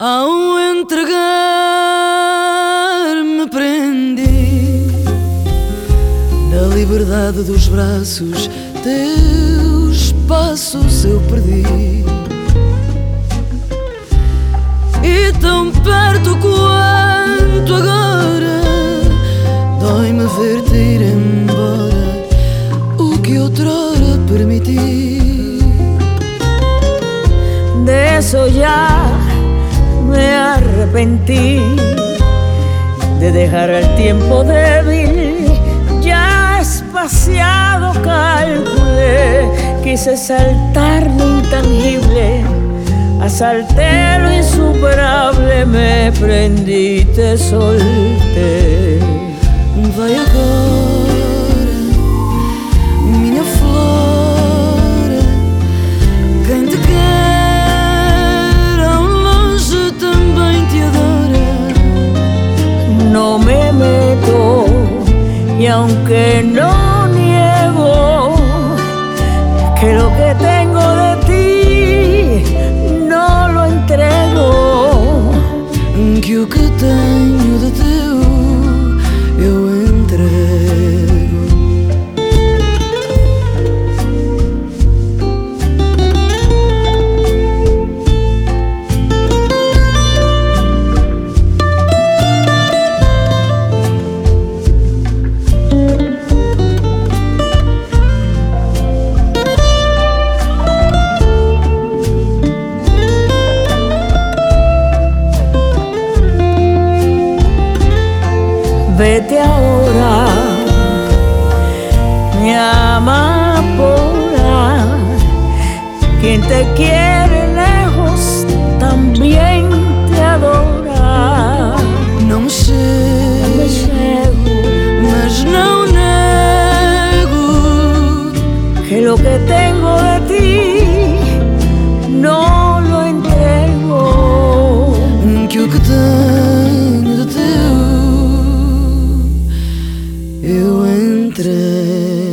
entregar-me prendi na liberdade dos braços. Teus passos eu perdi. E tão perto quanto agora Dói-me ver-te ir embora O que outrora permiti De eso ya me arrepentí De dejar al tiempo débil Ya espaciado calculé Quise saltar lo intangible Asalté lo insuperable, me prendí, te solté. Vai y aunque no niego que lo que tengo quien te quiere lejos también te adora. Não me chego, mas não nego que lo que tengo de ti no lo entrego. Que o que tenho de teu eu entrei.